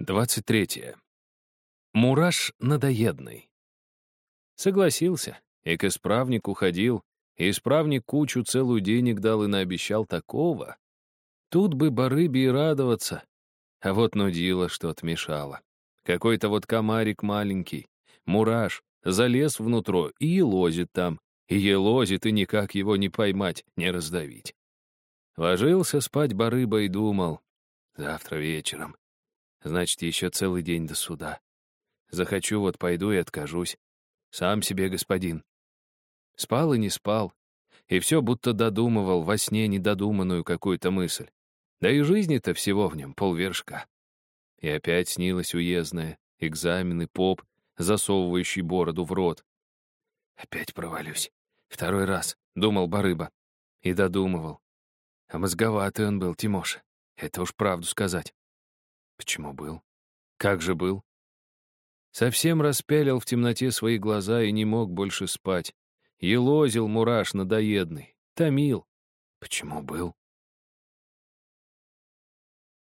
23. Мураш надоедный. Согласился, и к исправнику ходил, и исправник кучу целую денег дал и наобещал такого. Тут бы барыбе и радоваться, а вот нудило, что отмешало. Какой-то вот комарик маленький, мураш, залез внутрь и елозит там, и елозит, и никак его не поймать, не раздавить. Ложился спать барыба и думал, завтра вечером Значит, еще целый день до суда. Захочу, вот пойду и откажусь. Сам себе господин. Спал и не спал. И все будто додумывал во сне недодуманную какую-то мысль. Да и жизни-то всего в нем полвершка. И опять снилось уездное, экзамены, поп, засовывающий бороду в рот. Опять провалюсь. Второй раз, думал Барыба. И додумывал. А мозговатый он был, Тимоша. Это уж правду сказать. Почему был? Как же был? Совсем распялил в темноте свои глаза и не мог больше спать. Елозил мураш надоедный. Томил. Почему был?